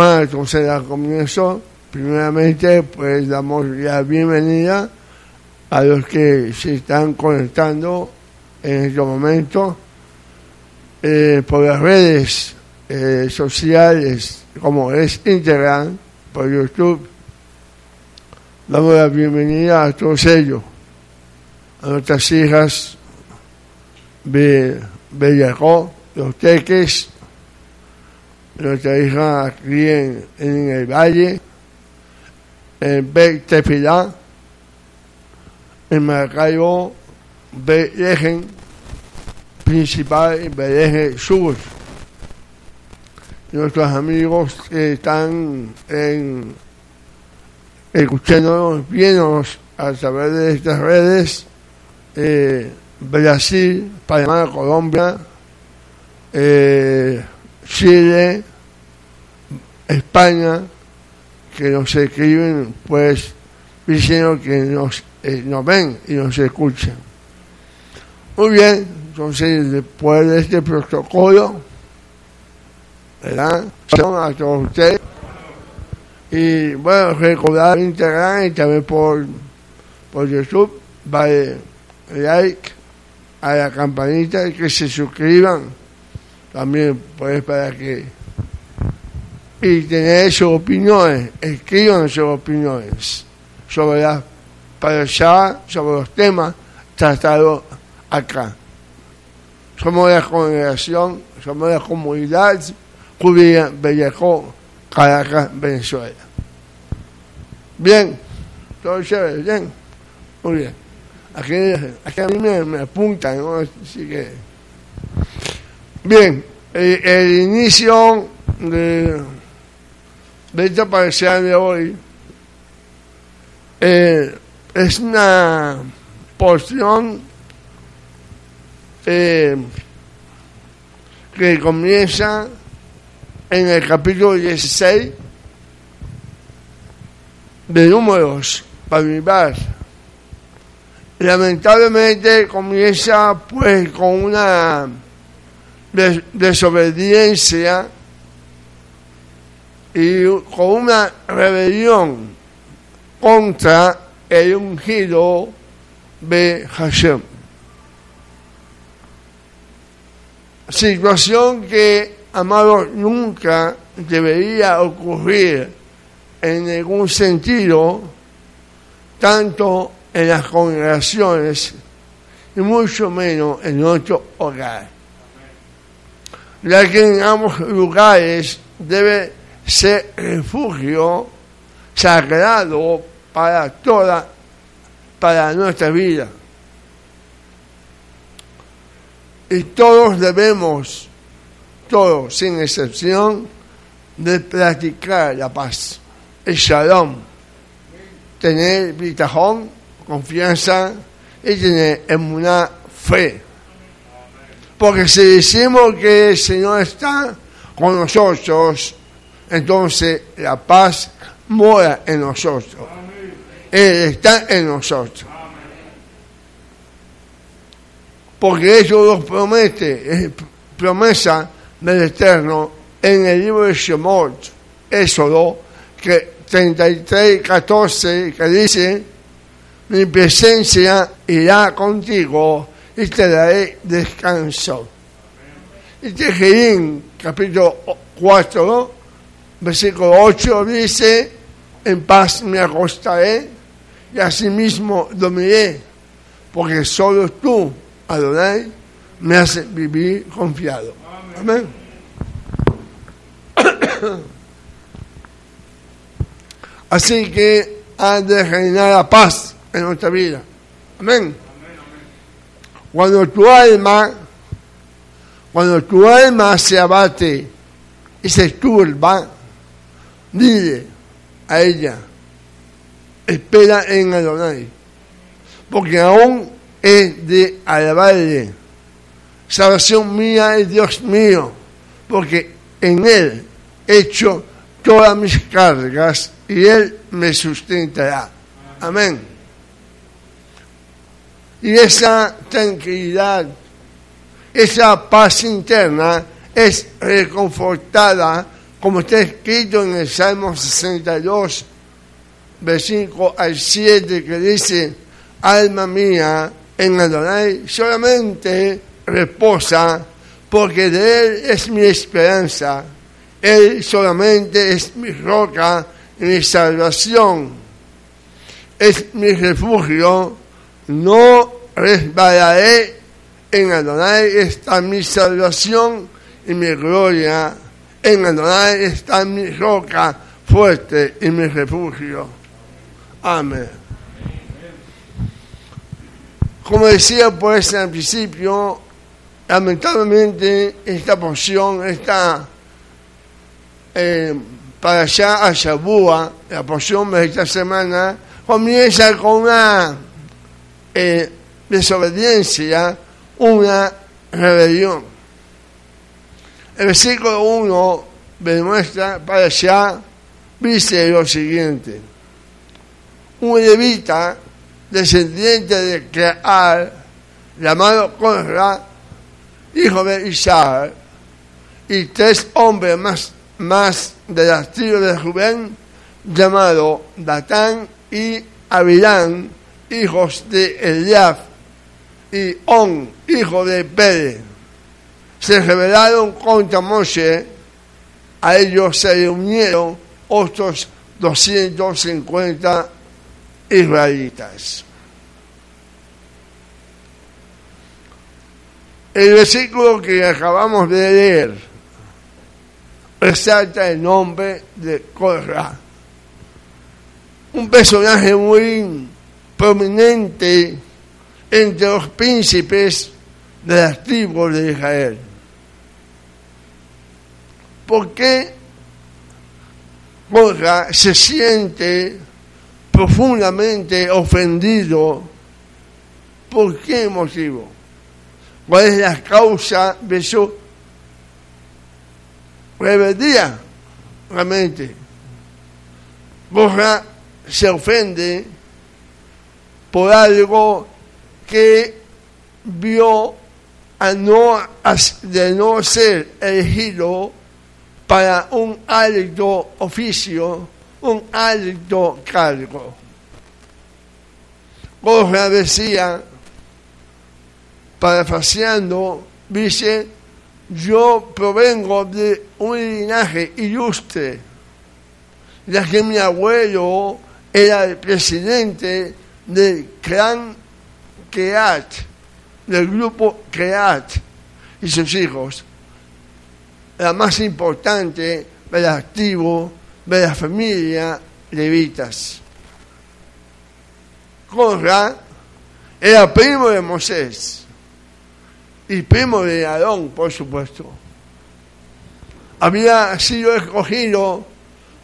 entonces la comienzo. Primeramente, pues damos la bienvenida a los que se están conectando en este momento eh, por las redes eh, sociales como es Instagram, por YouTube. Damos la bienvenida a todos ellos, a nuestras hijas de Bellacó, los teques, nuestra hija aquí en, el Valle, en Tefilá, en Maracaibo, Belejen, principal en Belejen Sur. Nuestros amigos que están en, escuchándonos, viéndonos a través de estas redes, eh, Brasil, Panamá, Colombia, eh, Chile, España, que nos escriben, pues, diciendo que nos, eh, nos ven y nos escuchan. Muy bien, entonces, después de este protocolo, ¿verdad? A todos ustedes. Y bueno, recordar Instagram y también por, por YouTube, vale like a la campanita y que se suscriban también pues para que y tener sus opiniones, escriban sus opiniones sobre la para allá, sobre los temas tratados acá. Somos la congregación, somos la comunidad judía Bellejo, Caracas, Venezuela. Bien, todo chévere, bien, muy bien. Aquí, aquí a mí me, apuntan. Así que. Bien, el, el inicio de, esta parecida de hoy eh, es una porción eh, que comienza en el capítulo 16 de números para mi lamentablemente comienza pues con una desobediencia y con una rebelión contra el ungido de Hashem. Situación que, amado, nunca debería ocurrir en ningún sentido, tanto en las congregaciones y mucho menos en nuestro hogar. Ya que en ambos lugares debe ser refugio sagrado para toda, para nuestra vida. Y todos debemos, todos sin excepción, de practicar la paz, el shalom, tener bitajón confianza y tener una fe. Porque si decimos que el Señor está con nosotros, entonces la paz mora en nosotros. Él está en nosotros. Porque eso nos promete, es promesa del Eterno en el libro de Shemot, Éxodo, que 33, 14, que dice, mi presencia irá contigo y te daré descanso. Y Tejerín, capítulo 4, versículo 8, dice, en paz me acostaré y asimismo dormiré, porque solo tú, Adonai, me haces vivir confiado. Amén. Así que ha de reinar la paz en nuestra vida. Amén. Cuando tu alma, cuando tu alma se abate y se turba, dile a ella, espera en Adonai, porque aún es de alabarle. Salvación mía es Dios mío, porque en Él he hecho todas mis cargas y Él me sustentará. Amén. Y esa tranquilidad, esa paz interna es reconfortada como está escrito en el Salmo 62, versículo al 7, que dice, alma mía, en Adonai solamente reposa, porque de Él es mi esperanza. Él solamente es mi roca mi salvación. Es mi refugio. No resbalaré. En Adonai está mi salvación y mi gloria. En Adonai está mi roca fuerte y mi refugio. Amén. Como decía pues al principio, lamentablemente esta porción está eh, para allá a Shabua, la porción de esta semana, comienza con una desobediencia, una rebelión. El versículo 1 demuestra para allá, dice lo siguiente, un levita descendiente de Keal, llamado Conra, hijo de Isaac, y tres hombres más, más de las tribus de Rubén, llamado Datán y Abilán, hijos de Eliab, y On, hijo de Pérez, se rebelaron contra Moshe, a ellos se unieron otros 250 israelitas. El versículo que acabamos de leer resalta el nombre de Corra, un personaje muy prominente entre los príncipes de las tribus de Israel. ¿Por qué Corra se siente profundamente ofendido? ¿Por qué motivo? ¿Cuál es la causa de su rebeldía? Realmente. Borja se ofende por algo que vio a no, de no ser elegido para un alto oficio, un alto cargo. Borja decía, parafraseando, dice, yo provengo de un linaje ilustre, ya que mi abuelo era el presidente del clan Keat, del grupo Keat y sus hijos, la más importante de la tribu, de la familia levitas. Corra era primo de Moisés y primo de Aarón, por supuesto. Había sido escogido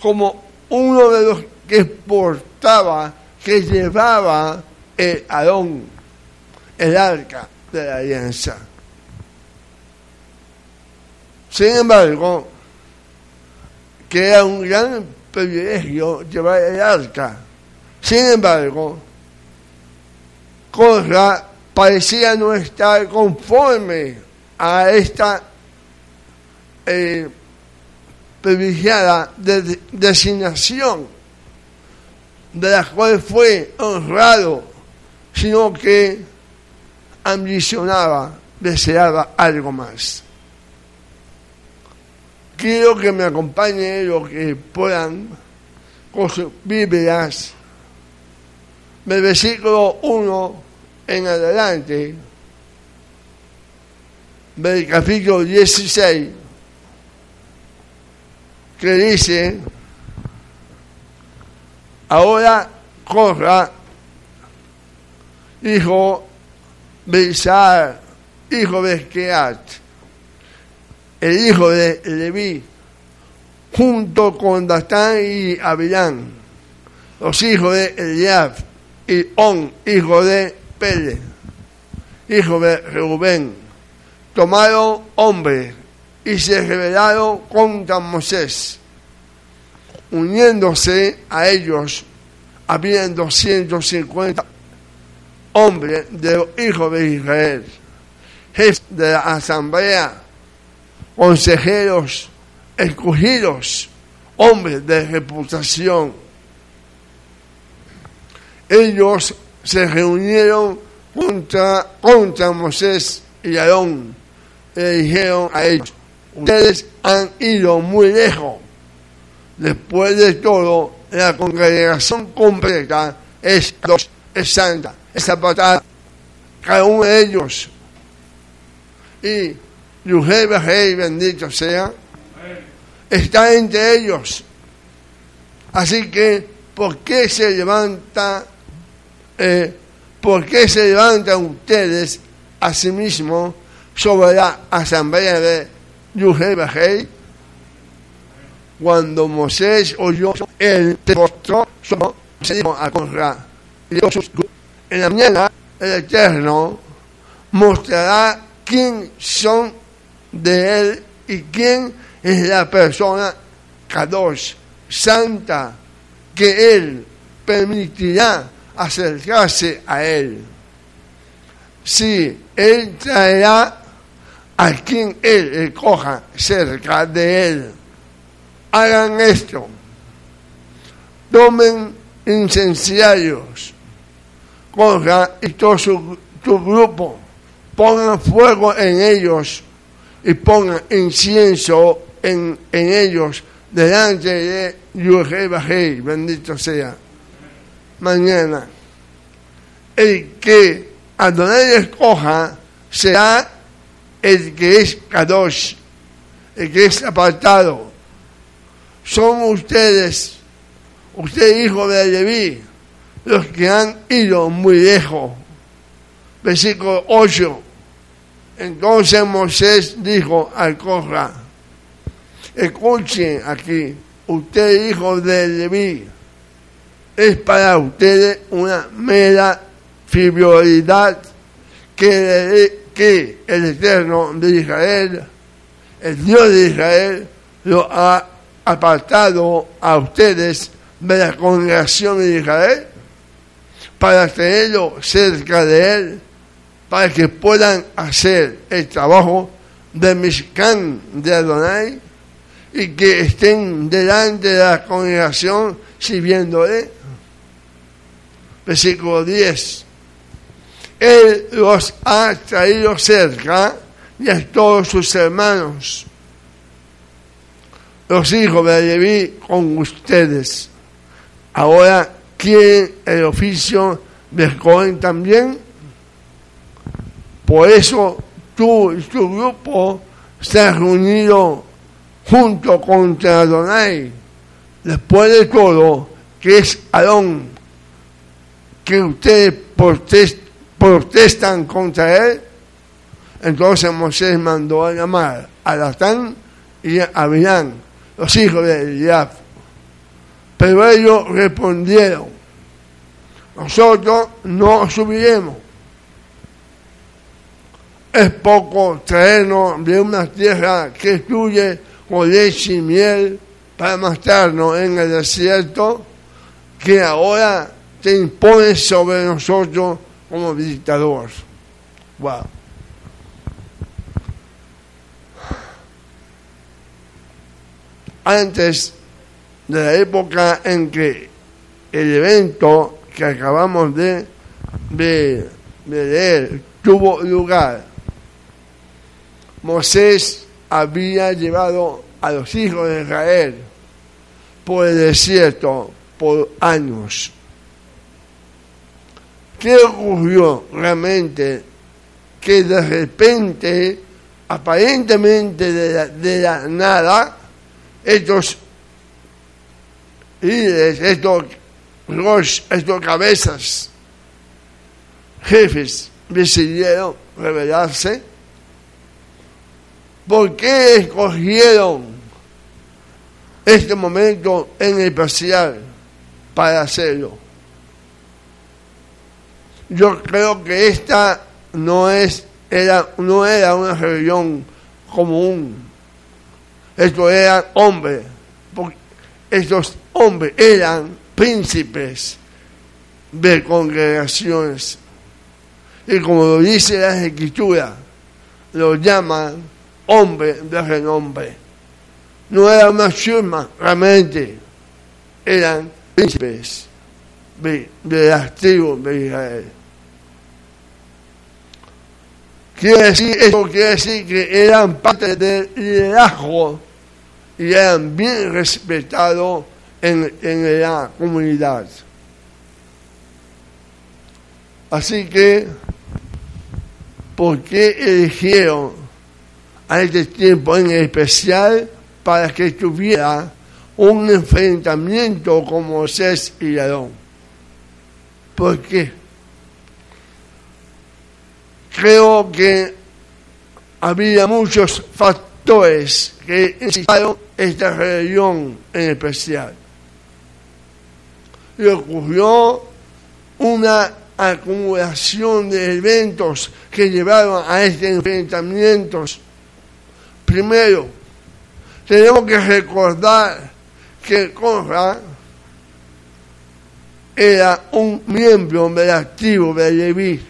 como uno de los que portaba, que llevaba el Aarón, el arca de la alianza. Sin embargo, que era un gran privilegio llevar el arca. Sin embargo, Corra parecía no estar conforme a esta eh, privilegiada designación de la cual fue honrado, sino que ambicionaba, deseaba algo más. Quiero que me acompañen los que puedan con sus Biblias del versículo 1 en adelante del capítulo 16 que dice ahora corra hijo de Isaac hijo de Esqueat el hijo de Leví junto con Datán y Abilán los hijos de Eliab y On hijo de Pérez, hijo de Reubén, tomaron hombres y se rebelaron contra Moisés. Uniéndose a ellos, habían 250 hombres de los hijos de Israel, jefes de la asamblea, consejeros, escogidos, hombres de reputación. Ellos se reunieron contra, contra Moisés y Aarón y le dijeron a ellos, ustedes han ido muy lejos. Después de todo, la congregación completa es, es santa, es apartada. Cada uno de ellos. Y Yujel Rey, bendito sea, está entre ellos. Así que, ¿por qué se levanta, eh, por qué se levantan ustedes a sí mismos sobre la asamblea de Yujel Rey? Cuando Moisés oyó el demostró, se dijo a Corra, en la mañana el Eterno mostrará quién son de él y quién es la persona Kadosh, santa, que él permitirá acercarse a él. Si él traerá a quien él escoja cerca de él. Hagan esto. Tomen incenciarios. Coja y todo su, tu grupo. Pongan fuego en ellos y pongan incienso en, en ellos delante de Yuhei bendito sea. Mañana, el que Adonai escoja será el que es Kadosh, el que es apartado. Son ustedes, usted hijo de Leví, los que han ido muy lejos. Versículo 8. Entonces Moisés dijo al Corra, escuchen aquí, usted hijo de Leví, es para ustedes una mera frivolidad que, que el Eterno de Israel, el Dios de Israel, lo ha apartado a ustedes de la congregación de Israel para tenerlo cerca de él para que puedan hacer el trabajo de Mishkan de Adonai y que estén delante de la congregación sirviéndole. Versículo 10. Él los ha traído cerca y a todos sus hermanos, los hijos de Leví con ustedes. Ahora quieren el oficio de Cohen también por eso tú y tu grupo se han reunido junto contra Adonai. Después de todo, que es Adón, que ustedes protestan contra él, entonces Moisés mandó a llamar a Latán y a Abilán, los hijos de Eliab. Pero ellos respondieron, nosotros no subiremos es poco traernos de una tierra que fluye con leche y miel para matarnos en el desierto que ahora te impone sobre nosotros como dictador. Wow. Antes de la época en que el evento que acabamos de, de, de leer tuvo lugar, Moisés había llevado a los hijos de Israel por el desierto por años. ¿Qué ocurrió realmente? Que de repente, aparentemente de la, nada, estos líderes, estos, estos cabezas, jefes, decidieron rebelarse ¿Por qué escogieron este momento en especial para hacerlo? Yo creo que esta no es era no era una religión común. Esto eran hombres, estos hombres eran príncipes de congregaciones. Y como dice la escritura, lo llaman hombre de renombre. no era una chusma, realmente eran príncipes de, de las tribus de Israel. Quiere decir, eso quiere decir que eran parte del liderazgo y eran bien respetados en, en la comunidad. Así que, ¿por qué eligieron a este tiempo en especial para que tuviera un enfrentamiento con Moisés y Aarón? ¿Por qué? Creo que había muchos factores que incitaron esta rebelión en especial. Y ocurrió una acumulación de eventos que llevaron a este enfrentamiento. Primero, tenemos que recordar que Corra era un miembro del activo de Leví.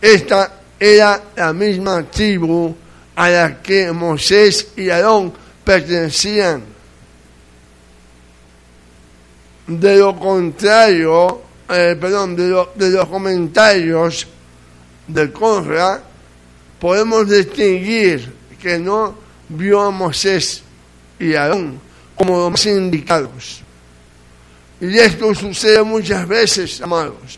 Esta era la misma tribu a la que Moisés y Aarón pertenecían. De lo contrario, eh, perdón, de, los comentarios de Conra, podemos distinguir que no vio a Moisés y Aarón como los más indicados. Y esto sucede muchas veces, amados.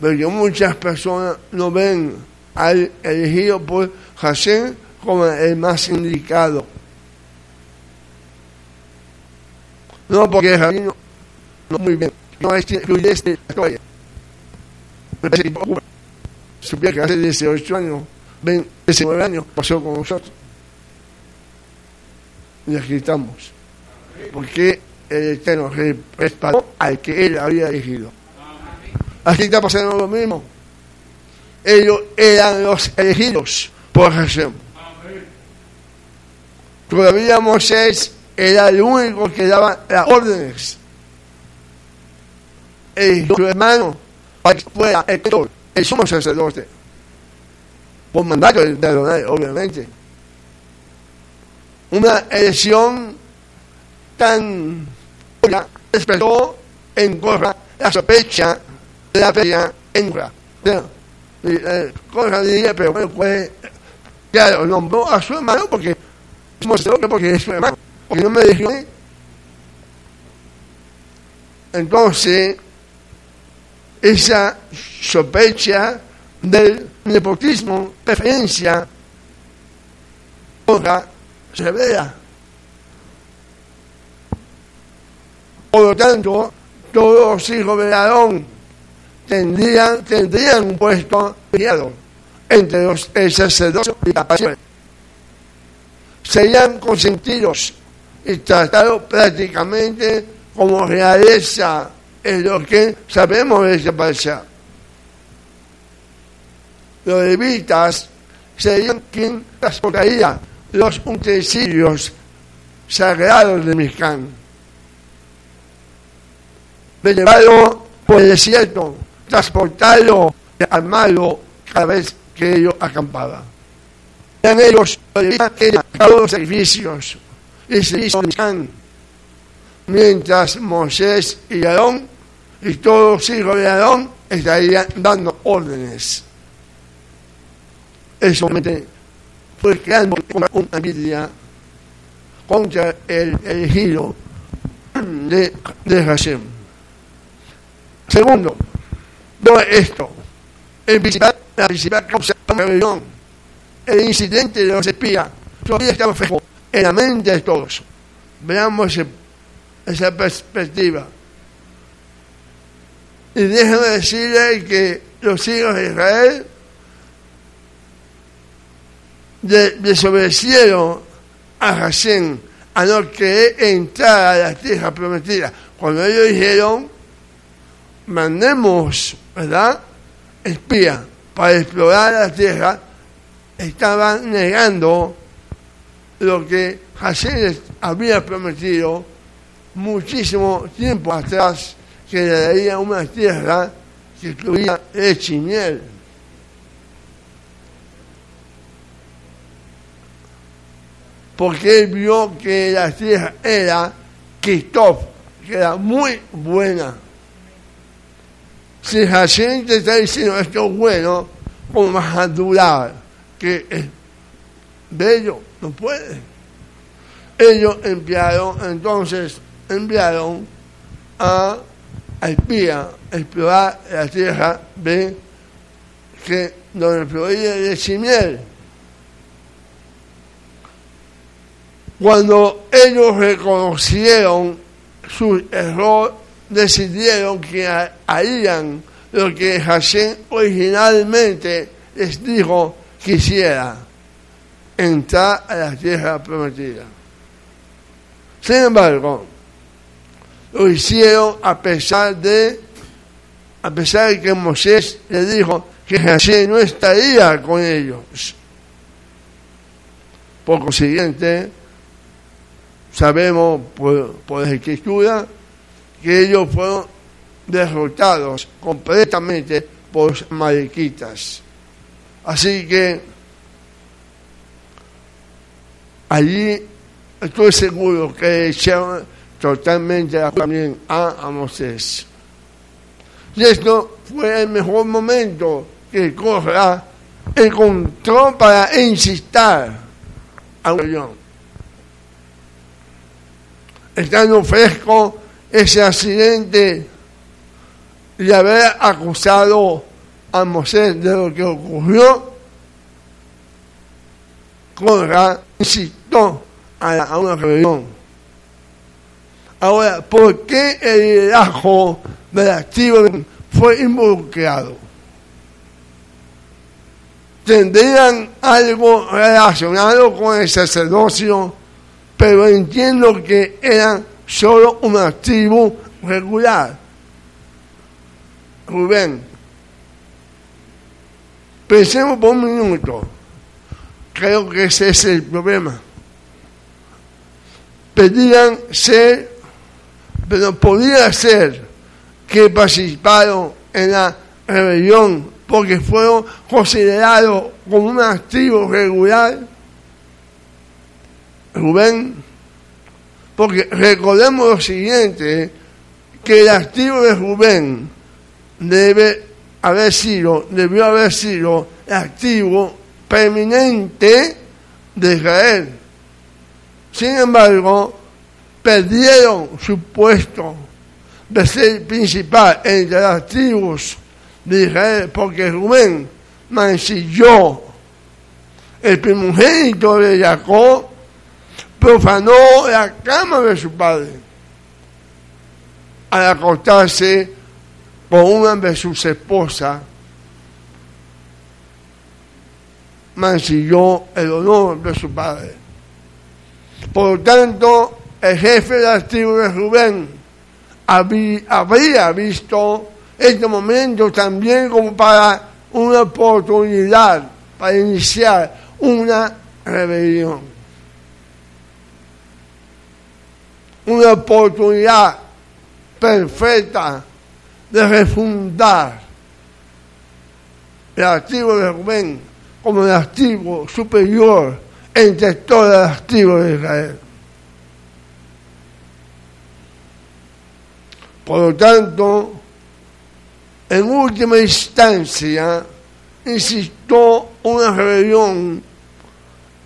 Porque muchas personas no ven al elegido por Hashem como el más indicado. No porque Javín no, muy bien, no es fluidez de la historia. Me parece que supiera que hace 18 años, 19 años pasó con nosotros. Y aquí estamos. Porque el Eterno respaldó al que él había elegido. Aquí está pasando lo mismo. Ellos eran los elegidos por Hashem. Todavía Moisés era el único que daba las órdenes. Y su hermano, fuera el, el sumo sacerdote. Por mandato de Adonai, obviamente. Una elección tan despertó en Corra la sospecha de la pelea en Corra. Corra diría, pero bueno, pues, claro, nombró a su hermano porque, porque es su hermano porque no me dejó. Entonces, esa sospecha del nepotismo, preferencia, se vea. Por lo tanto, todos los hijos de Aarón tendrían, tendrían un puesto peleado entre los, el sacerdocio y la pasión. Serían consentidos y tratado prácticamente como realeza en lo que sabemos de ese pasado. Los levitas serían quien transportaría los utensilios sagrados de Mizcán. De llevarlo por el desierto, transportarlo, armarlo cada vez que ellos acampaban. Eran ellos que los sacrificios y se hizo mientras Moisés y Aarón y todos los hijos de Aarón estarían dando órdenes. Eso fue creando una envidia contra el elegido de, de Hashem. Segundo, no esto, el principal, la principal causa de la rebelión, el incidente de los espías, todavía estaba fresco en la mente de todos. Veamos esa perspectiva. Y déjame decirle que los hijos de Israel desobedecieron a Hashem a no querer entrar a la tierra prometida. Cuando ellos dijeron, mandemos, ¿verdad? Espía para explorar la tierra, estaban negando lo que Hashem había prometido muchísimo tiempo atrás, que le daría una tierra que incluía y porque él vio que la tierra era Christoph, que era muy buena. Si la gente está diciendo esto es bueno, como más a durar que es bello, no puede. Ellos enviaron, entonces, enviaron a, espía a explorar la tierra, ven que donde proveía de miel. Cuando ellos reconocieron su error, decidieron que harían lo que Hashem originalmente les dijo que hiciera, entrar a la tierra prometida. Sin embargo, lo hicieron a pesar de, a pesar de que Moisés le dijo que Hashem no estaría con ellos. Por consiguiente, sabemos por, por la escritura que ellos fueron derrotados completamente por los mariquitas. Así que allí estoy seguro que echaron totalmente también a, Moisés. Y esto fue el mejor momento que Corra encontró para insistir a un Estando fresco ese accidente y haber acusado a Moisés de lo que ocurrió, Corra insistió a, una rebelión. Ahora, ¿por qué el liderazgo del activo fue involucrado? ¿Tendrían algo relacionado con el sacerdocio? Pero entiendo que eran solo un activo regular. Rubén, pensemos por un minuto. Creo que ese es el problema. Pedían ser, pero podía ser que participaron en la rebelión porque fueron considerados como un activo regular. Rubén, porque recordemos lo siguiente, que el activo de Rubén debe haber sido, debió haber sido el activo permanente de Israel. Sin embargo, perdieron su puesto de ser principal entre las tribus de Israel, porque Rubén mancilló el primogénito de Jacob, profanó la cama de su padre al acostarse con una de sus esposas, mancilló el honor de su padre. Por lo tanto, el jefe de la tribu de Rubén habría visto este momento también como para una oportunidad para iniciar una rebelión. Una oportunidad perfecta de refundar el activo de Rubén como el activo superior entre todas las tribus de Israel. Por lo tanto, en última instancia, insistió una rebelión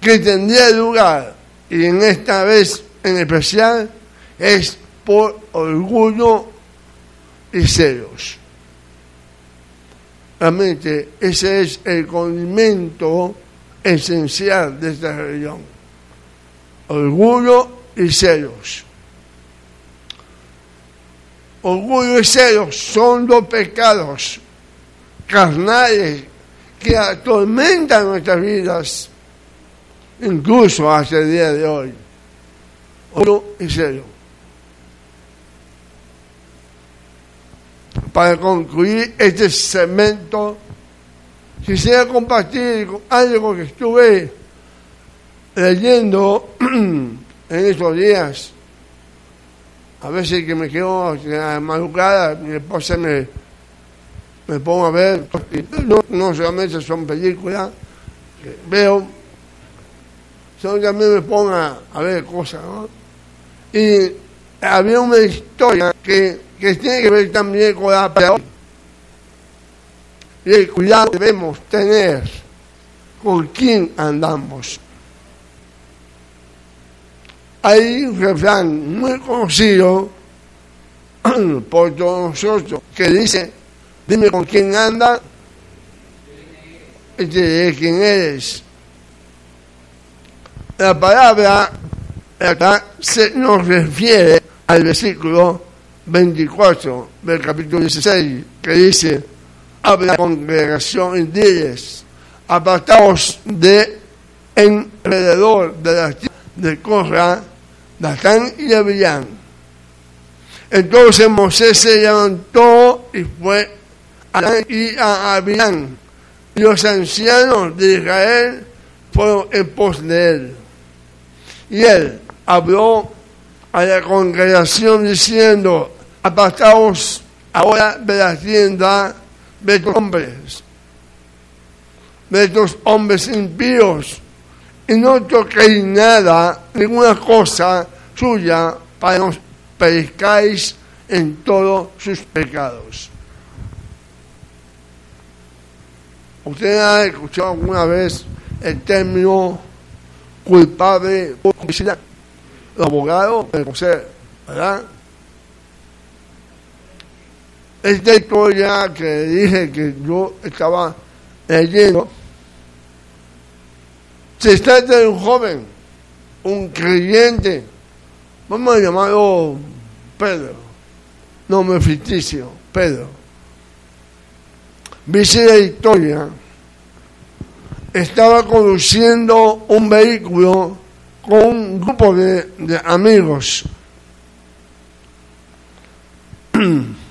que tendría lugar, y en esta vez en especial, es por orgullo y celos. Realmente ese es el condimento esencial de esta religión. Orgullo y celos. Orgullo y celos son dos pecados carnales que atormentan nuestras vidas, incluso hasta el día de hoy. Orgullo y celos. Para concluir este segmento, quisiera compartir algo que estuve leyendo en estos días. A veces que me quedo madrugada, mi esposa me, me pongo a ver, no, no solamente son películas, veo, yo también me pongo a, ver cosas. Y había una historia que, que tiene que ver también con la palabra. Y el cuidado debemos tener con quién andamos. Hay un refrán muy conocido por todos nosotros que dice, dime con quién anda y te diré quién eres. La palabra acá se nos refiere al versículo 24 del capítulo 16 que dice, habla la congregación y diles, apartaos de alrededor de la de Corra, Datán y Abillán. Entonces Moisés se levantó y fue a y a Abillán. Y los ancianos de Israel fueron en pos de él. Y él habló a la congregación diciendo, apartaos ahora de la tienda de estos hombres, de estos hombres impíos, y no toquéis nada, ninguna cosa suya, para que no perezcáis en todos sus pecados. ¿Usted ha escuchado alguna vez el término culpable por complicidad? Los abogados, ¿verdad? Esta historia que dije que yo estaba leyendo, se trata de un joven, un creyente, vamos a llamarlo Pedro, nombre ficticio, Pedro. Dice la historia, estaba conduciendo un vehículo con un grupo de, de amigos.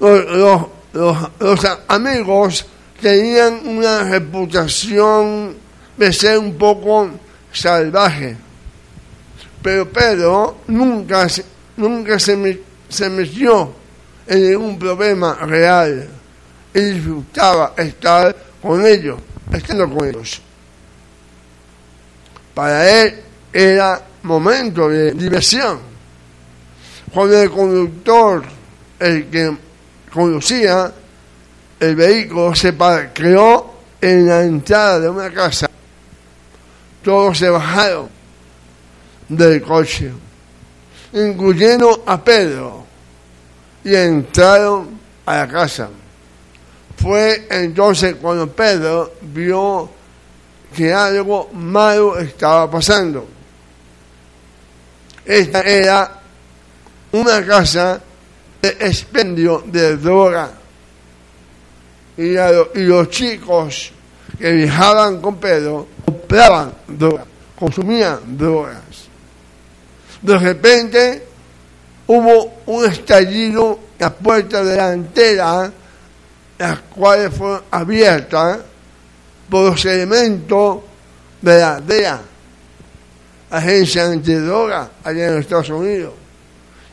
los, los, amigos tenían una reputación de ser un poco salvaje, pero Pedro nunca, nunca se, se metió en ningún problema real y disfrutaba estar con ellos, estando con ellos. Para él era momento de diversión. Cuando el conductor, el que conducía el vehículo se creó en la entrada de una casa. Todos se bajaron del coche, incluyendo a Pedro, y entraron a la casa. Fue entonces cuando Pedro vio que algo malo estaba pasando. Esta era una casa expendio de droga. Y, los chicos que viajaban con Pedro compraban droga, consumían drogas. De repente hubo un estallido en la puerta delantera, las cuales fueron abiertas por los elementos de la DEA, Agencia Antidroga, allá en Estados Unidos.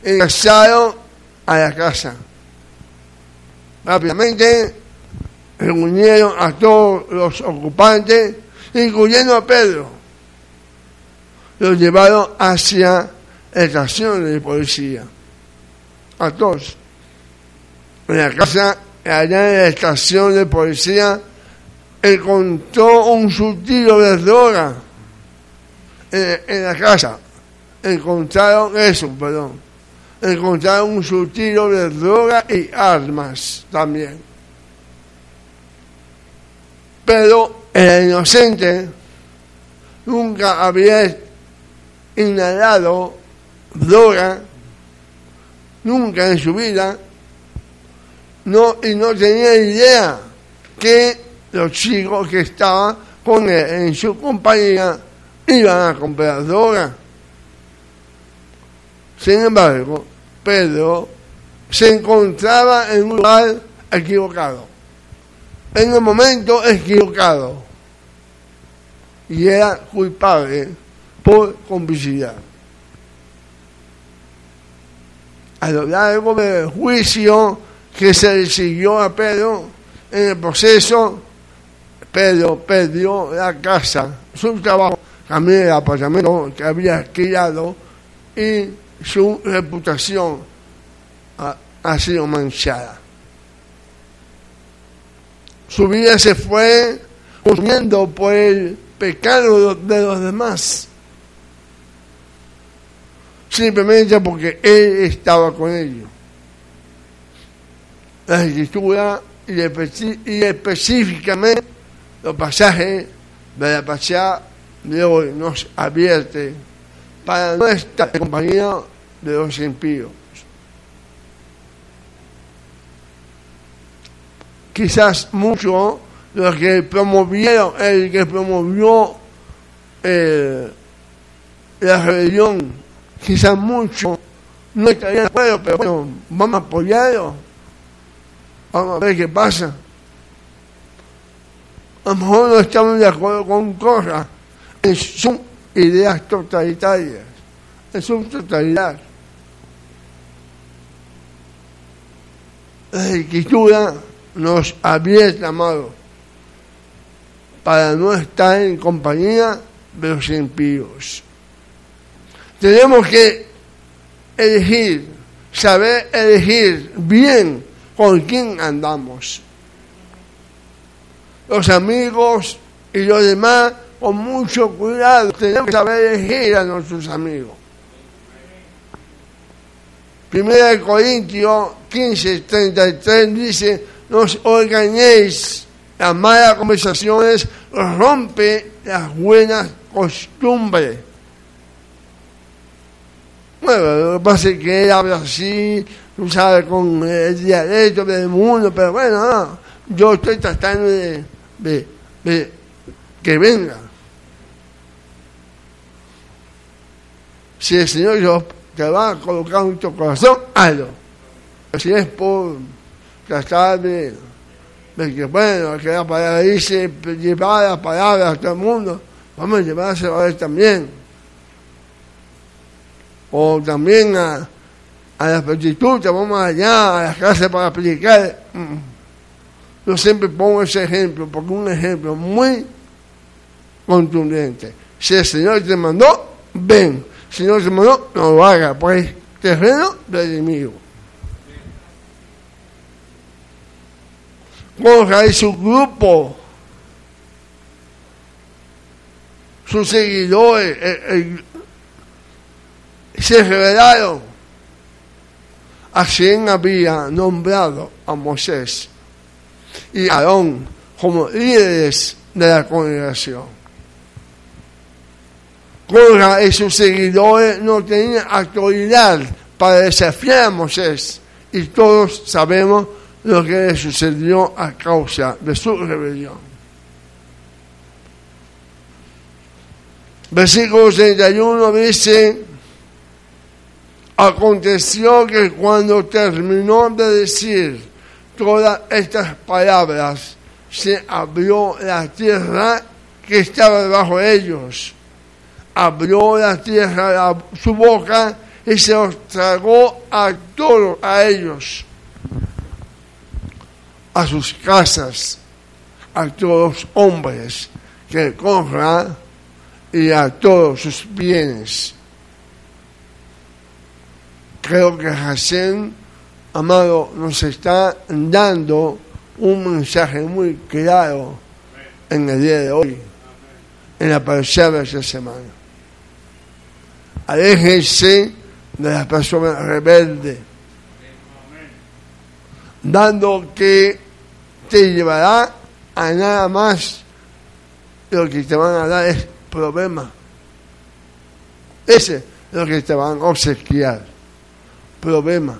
Ingresaron a la casa. Rápidamente reunieron a todos los ocupantes, incluyendo a Pedro. Los llevaron hacia la estación de policía. A todos. En la casa, allá en la estación de policía, encontró un surtido de droga en, en la casa. Encontraron eso, perdón encontraron un surtido de droga y armas también. Pero el inocente nunca había inhalado droga, nunca en su vida, no, y no tenía idea que los chicos que estaban con él en su compañía iban a comprar droga. Sin embargo, Pedro se encontraba en un lugar equivocado, en el momento equivocado, y era culpable por complicidad. A lo largo del juicio que se le siguió a Pedro, en el proceso, Pedro perdió la casa, su trabajo, cambió el apartamento que había alquilado y su reputación ha, sido manchada. Su vida se fue consumiendo por el pecado de los demás. Simplemente porque Él estaba con ellos. La escritura y, y específicamente los pasajes de la pasada de hoy nos advierte para no estar en compañía de los impíos. Quizás muchos los que promovieron, el que promovió eh, la rebelión, quizás muchos no estarían de acuerdo, pero bueno, vamos a apoyarlo, vamos a ver qué pasa. A lo mejor no estamos de acuerdo con cosas en sus ideas totalitarias, en su totalidad. La escritura nos advierte, amado, para no estar en compañía de los impíos. Tenemos que elegir, saber elegir bien con quién andamos. Los amigos y los demás, con mucho cuidado, tenemos que saber elegir a nuestros amigos. Primera de Corintios 15, 33 dice, no os las malas conversaciones rompe las buenas costumbres. Bueno, lo que pasa es que él habla así, tú sabes, con el dialecto del mundo, pero bueno, no, yo estoy tratando de que venga. Si el Señor te va a colocar en tu corazón, hazlo. Si es por tratar de, que, bueno, que la palabra dice, llevar la palabra a todo el mundo, vamos a llevárselo a él también. O también a, a las vamos allá, a las casas para predicar. Mm. Yo siempre pongo ese ejemplo, porque un ejemplo muy contundente. Si el Señor te mandó, ven. Si no te mandó, no lo haga, pues terreno del enemigo. Coja y su grupo, sus seguidores, el- el- se revelaron. Así había nombrado a Moisés y Aarón como líderes de la congregación. Corra y sus seguidores no tenían autoridad para desafiar a Moisés y todos sabemos lo que le sucedió a causa de su rebelión. Versículo 31 dice, aconteció que cuando terminó de decir todas estas palabras, se abrió la tierra que estaba debajo de ellos. Abrió la tierra la- su boca y se los tragó a todos, a ellos, a sus casas, a todos los hombres que compran y a todos sus bienes. Creo que Hashem, amado, nos está dando un mensaje muy claro en el día de hoy, en la parcial de esta semana. Aléjense de las personas rebeldes, dando que te llevará a nada más lo que te van a dar es problema. Ese es lo que te van a obsequiar. Problema.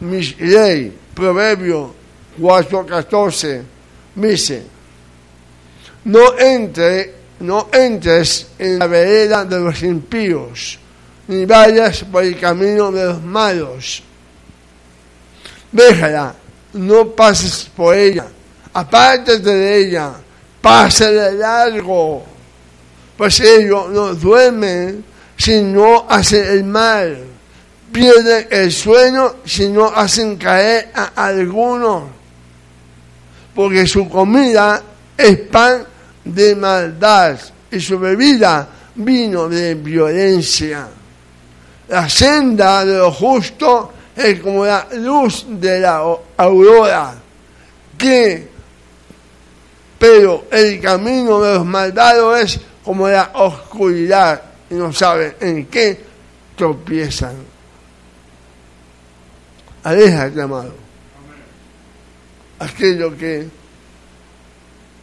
Mis ley, Proverbio 4.14, dice, no entre, no entres en la vereda de los impíos, ni vayas por el camino de los malos. Déjala, no pases por ella, apártate de ella, pasa de largo, pues ellos no duermen si no hacen el mal, pierden el sueño si no hacen caer a algunos, porque su comida es pan de maldad y su bebida vino de violencia. La senda de lo justo es como la luz de la aurora, que, pero el camino de los malvados es como la oscuridad y no saben en qué tropiezan. Aléjate, amado. Aquello que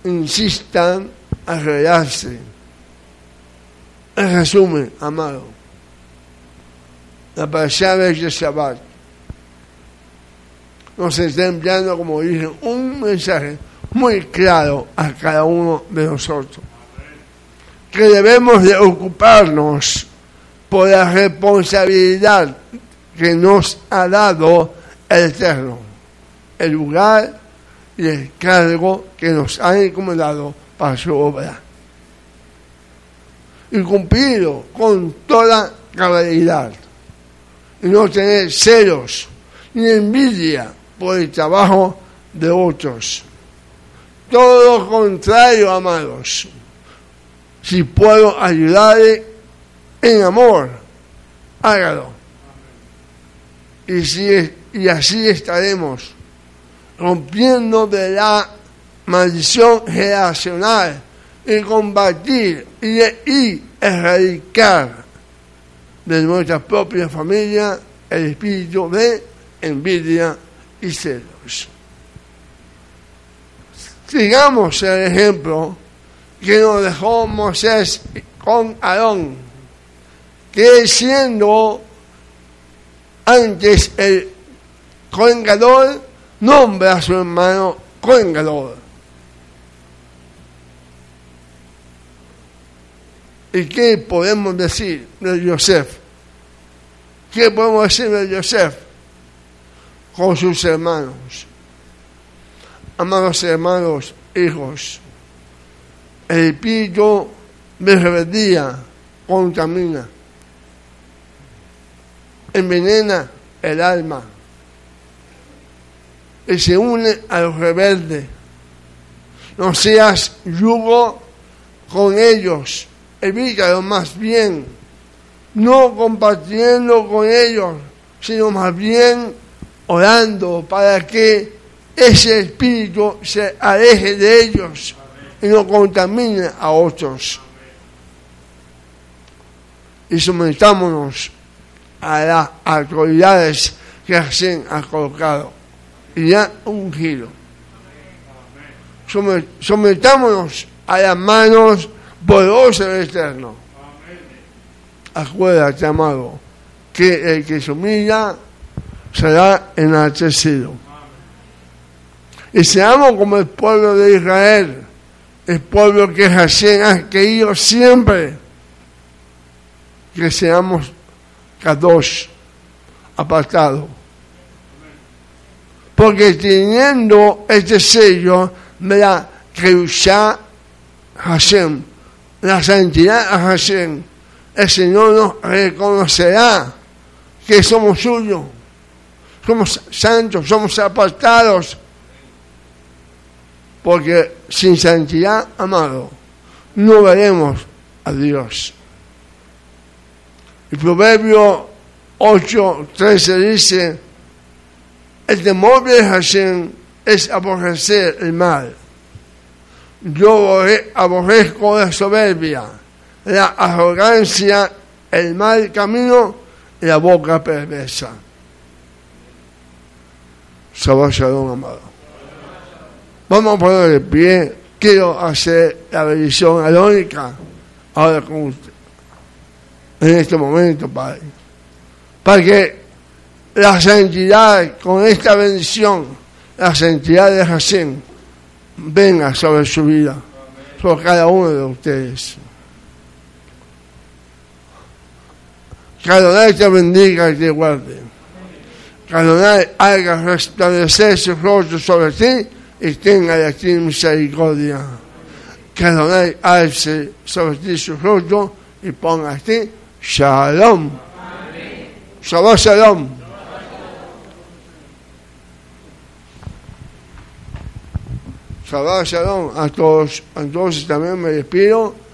insistan a arreglarse. En resumen, amado, la palabra de Shabbat nos está enviando, como dije, un mensaje muy claro a cada uno de nosotros. Que debemos de ocuparnos por la responsabilidad que nos ha dado el Eterno, el lugar y el cargo que nos ha encomendado para su obra. Y cumplirlo con toda cabalidad. Y no tener celos ni envidia por el trabajo de otros. Todo lo contrario, amados. Si puedo ayudarle en amor, hágalo. Y, si, y así estaremos rompiendo de la maldición generacional y combatir y, erradicar de nuestra propia familia el espíritu de envidia y celos. Sigamos el ejemplo que nos dejó Moisés con Aarón, que siendo antes el colgador, nombra a su hermano colgador. ¿Y qué podemos decir de Yosef? ¿Qué podemos decir de Yosef? Con sus hermanos. Amados hermanos, hijos, el espíritu de rebeldía contamina, envenena el alma y se une a los rebeldes. No seas yugo con ellos, evítalo más bien, no compartiendo con ellos, sino más bien orando para que ese espíritu se aleje de ellos y no contamine a otros. Y sometámonos a las autoridades que se han colocado y ya un giro. Sometámonos a las manos poderosas del Eterno. Acuérdate, amado, que el que se humilla será enaltecido. Y seamos como el pueblo de Israel, el pueblo que Hashem ha querido siempre, que seamos dos apartados porque teniendo este sello la Kedushá Hashem, la santidad Hashem, el Señor nos reconocerá que somos suyos, somos santos, somos apartados, porque sin santidad, amado, no veremos a Dios. El proverbio 8, 13 dice, el temor de Hashem es aborrecer el mal. Yo aborrezco la soberbia, la arrogancia, el mal camino y la boca perversa. Shabbat Shalom, amado. Vamos a poner de pie. Quiero hacer la bendición alónica ahora con usted. En este momento, Padre. Para que la santidad, con esta bendición, la santidad de Hashem venga sobre su vida, sobre cada uno de ustedes. Que Adonai te bendiga y te guarde. Que Adonai haga resplandecer su rostro sobre ti y tenga de ti misericordia. Que Adonai alce sobre ti su rostro y ponga a ti shalom. Shabbat shalom. Shabbat Shalom a todos. Entonces también me despido